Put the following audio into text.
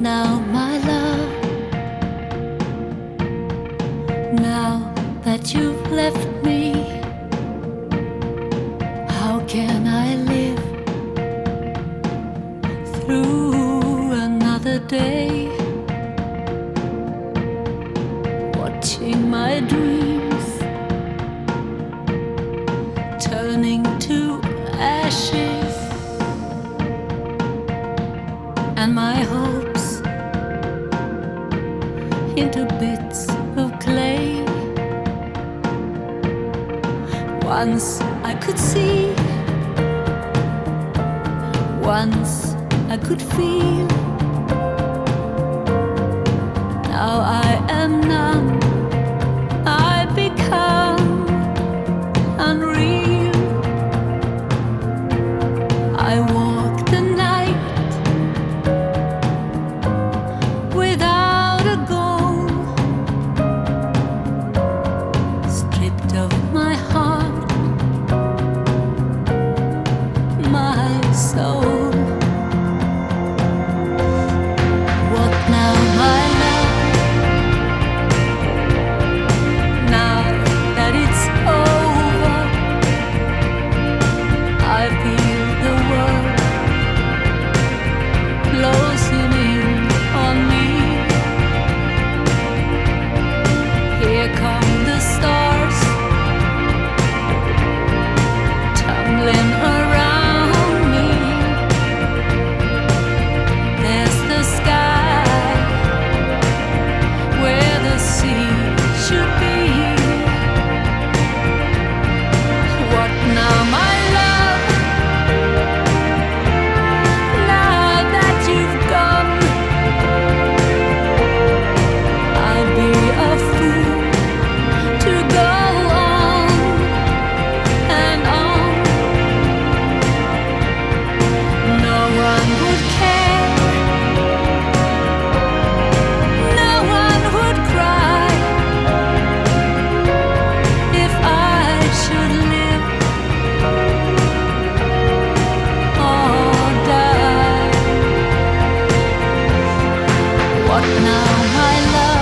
now, my love. Now that you've left me, how can I live through another day? Watching my dreams turning to ashes and my hopes into bits of clay. Once I could see, once I could feel. Now I am numb What now, my love?